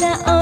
لا